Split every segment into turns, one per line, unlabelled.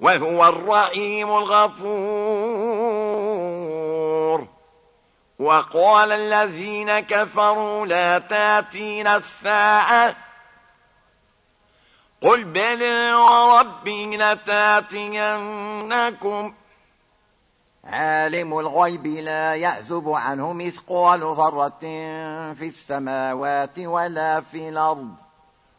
وهو الرحيم الغفور. وقال الذين كفروا لا تاتين الساعة. قل بلى وربي لتأتينكم. عالم الغيب لا يعزب عنه مثقال ذرة في السماوات ولا في الأرض.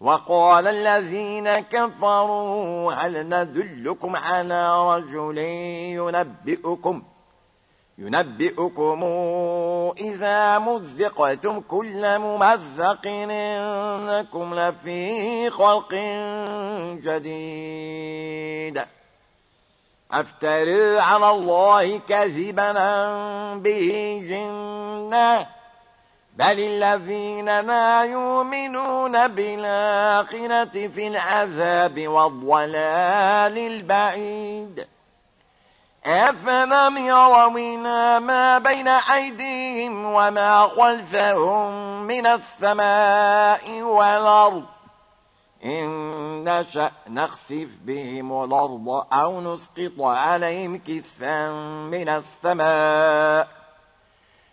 وقال الذين كفروا هل ندلكم على رجل ينبئكم ينبئكم إذا مزقتم كل ممزق إنكم لفي خلق جديد. أفتروا على الله كذبا به جنة. بل الذين لا يؤمنون بالآخرة في العذاب والضلال البعيد أفلم يروا ما بين أيديهم وما خلفهم من السماء والأرض إن نشأ نخسف بهم الأرض أو نسقط عليهم كسا من السماء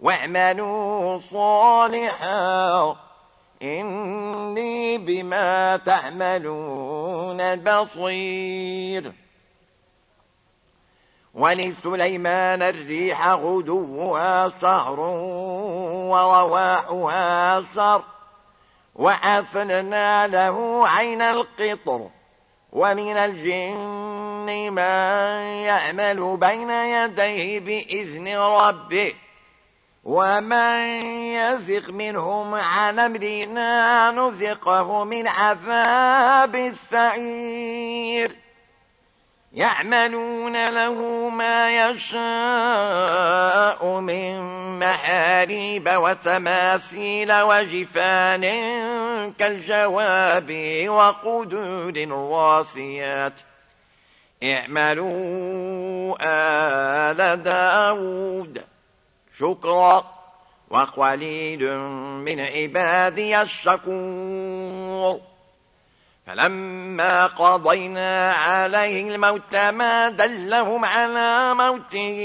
واعملوا صالحا إني بما تعملون بصير. ولسليمان الريح غدوها شهر ورواحها شر وأثننا له عين القطر ومن الجن من يعمل بين يديه بإذن ربه. ومن يزق منهم عن أمرنا نذقه من عذاب السعير يعملون له ما يشاء من محاريب وتماثيل وجفان كالجواب وقدور الراسيات اعملوا آل داود شكرا. وقليل من عبادي الشكور. فلما قضينا عليه الموت ما دلهم على موته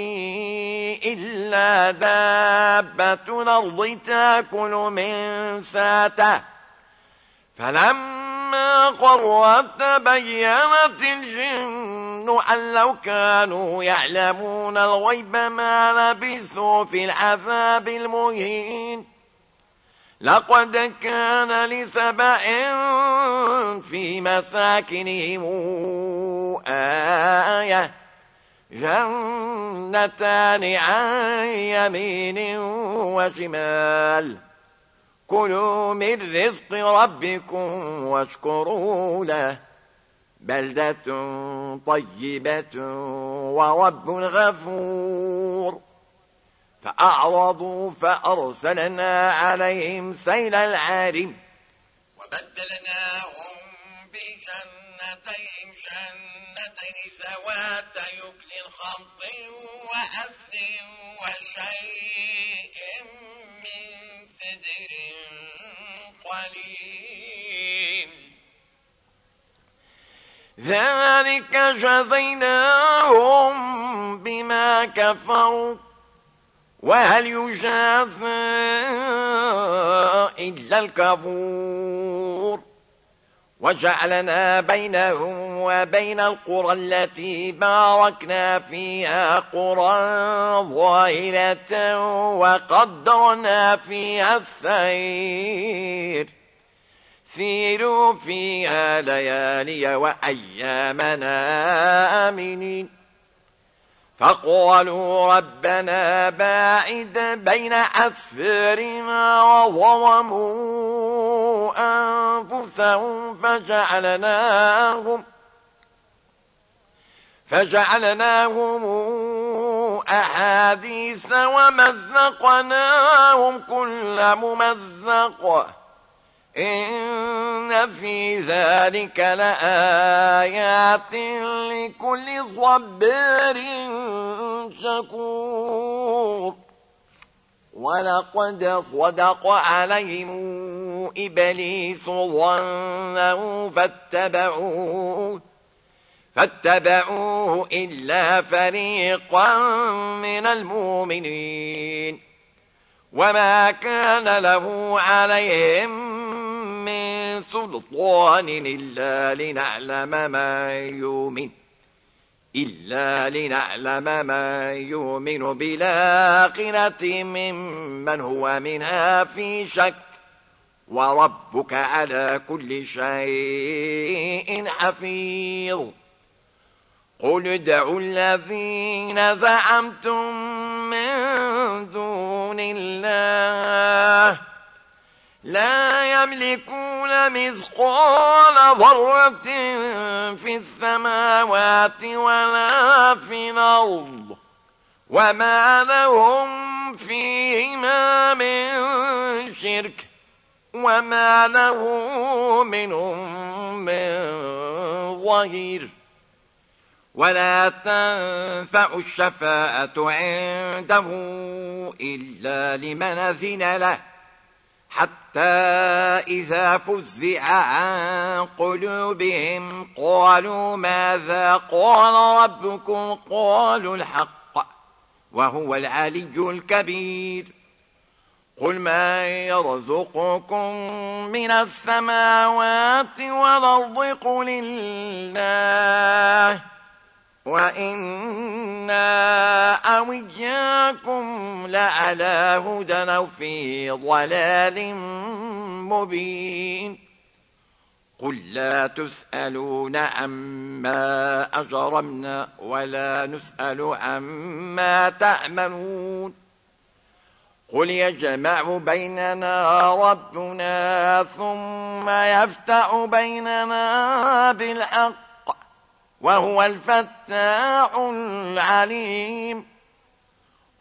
إلا دابة الأرض تأكل من ساته فلما قرت تبينت الجن أن لو كانوا يعلمون الغيب ما لبثوا في العذاب المهين. لقد كان لسبع في مساكنهم آية جنتان عن يمين وشمال. كلوا من رزق ربكم واشكروا له. بلدة طيبة ورب غفور. فأعرضوا فأرسلنا عليهم سيل العارم. وبدلناهم بجنتين جنتين ذوات يكل خمط وأثر وشيء. ذلك جزيناهم بما كفروا. وهل يجازى إلا الكفور؟ وجعلنا بينهم وبين القرى التي باركنا فيها قرى ظاهرة وقدرنا فيها السير سيروا فيها ليالي وأيامنا آمنين فقالوا ربنا باعد بين أسفارنا وظلموا أنفسهم فجعلناهم فجعلناهم أحاديث ومزقناهم كل ممزق. إن في ذلك لآيات لكل صبر شكور. ولقد صدق عليهم إبليس ظنه فاتبعوه فاتبعوه إلا فريقا من المؤمنين. وما كان له عليهم من سلطان إلا لنعلم ما يؤمن إلا لنعلم ما يؤمن بالآخرة ممن هو منها في شك وربك على كل شيء حفيظ. قل ادعوا الذين زعمتم من دون الله لا يملكون مثقال ذرة في السماوات ولا في الأرض وما لهم فيهما من شرك وما له منهم من ظهير. ولا تنفع الشفاءة عنده إلا لمن أذن له. حتى إذا فزع عن قلوبهم قالوا ماذا قال ربكم؟ قالوا الحق وهو العلي الكبير. قل من يرزقكم من السماوات والأرض؟ قل الله. وإنا أوياكم لعلى هدى أو في ضلال مبين. قل لا تسألون عما أجرمنا ولا نسأل عما تعملون قل يجمع بيننا ربنا ثم يفتح بيننا بالحق وهو الفتاح العليم.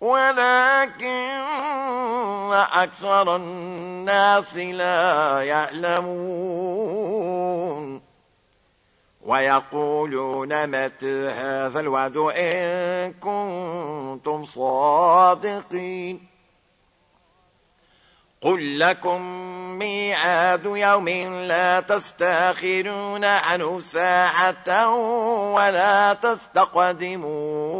ولكن أكثر الناس لا يعلمون. ويقولون متى هذا الوعد إن كنتم صادقين. قل لكم ميعاد يوم لا تستأخرون عنه ساعة ولا تستقدمون.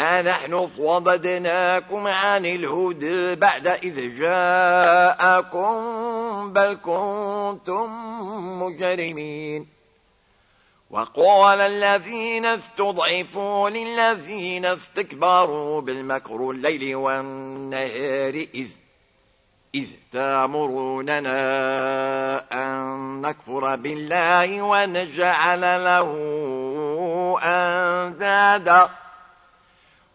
أنحن صددناكم عن الهدى بعد إذ جاءكم بل كنتم مجرمين. وقال الذين استضعفوا للذين استكبروا بالمكر الليل والنهار إذ إذ تامروننا أن نكفر بالله ونجعل له أندادا.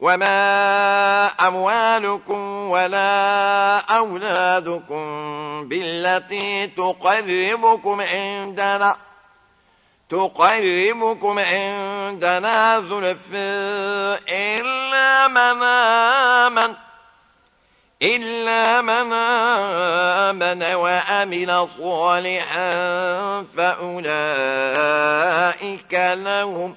وما أموالكم ولا أولادكم بالتي تقربكم عندنا تقربكم عندنا زلفاء إلا من آمن إلا من آمن وأمن صالحا فأولئك لهم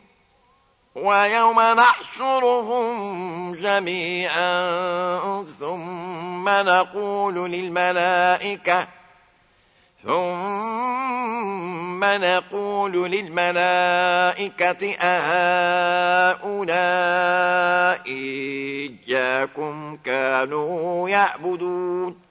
ويوم نحشرهم جميعا ثم نقول للملائكة ثم نقول للملائكة أهؤلاء إياكم كانوا يعبدون.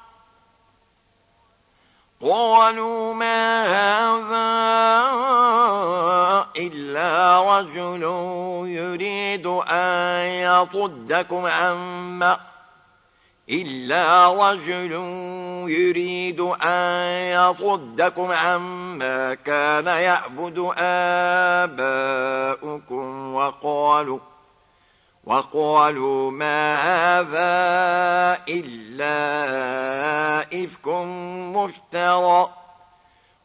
قالوا ما هذا إلا رجل يريد أن يصدكم عما إلا رجل يريد أن يصدكم عما كان يعبد آباؤكم وقالوا وقالوا ما هذا إلا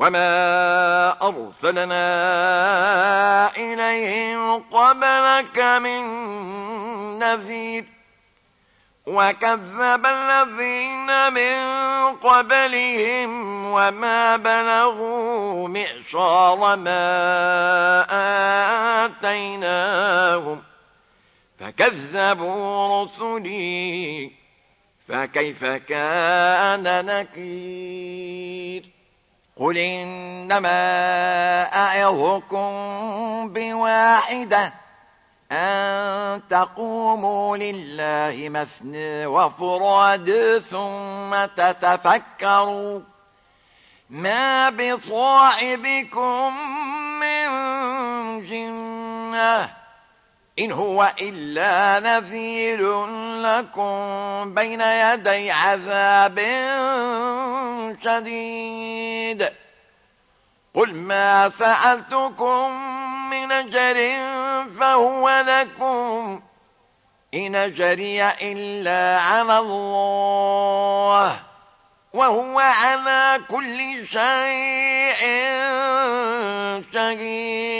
وما أرسلنا إليهم قبلك من نذير وكذب الذين من قبلهم وما بلغوا معشار ما آتيناهم فكذبوا رسلي فكيف كان نكير قل إنما أعظكم بواحدة أن تقوموا لله مثنى وفراد ثم تتفكروا ما بصاحبكم من جنة إن هو إلا نذير لكم بين يدي عذاب شديد. قل ما سألتكم من أجر فهو لكم. إن جري إلا على الله. وهو على كل شيء شهيد.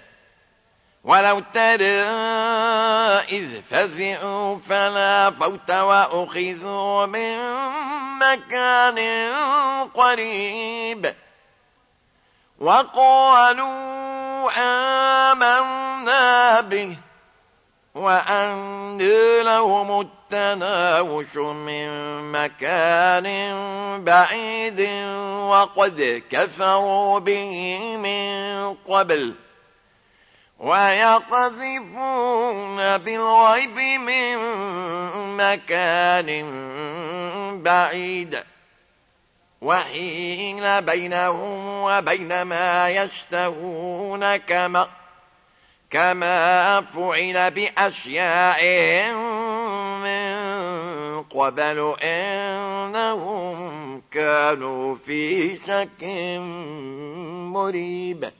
ولو ترى إذ فزعوا فلا فوت وأخذوا من مكان قريب وقالوا آمنا به وأن لهم التناوش من مكان بعيد وقد كفروا به من قبل ويقذفون بالغيب من مكان بعيد. وحين بينهم وبين ما يشتهون كما كما فعل بأشيائهم من قبل إنهم كانوا في شك مريب.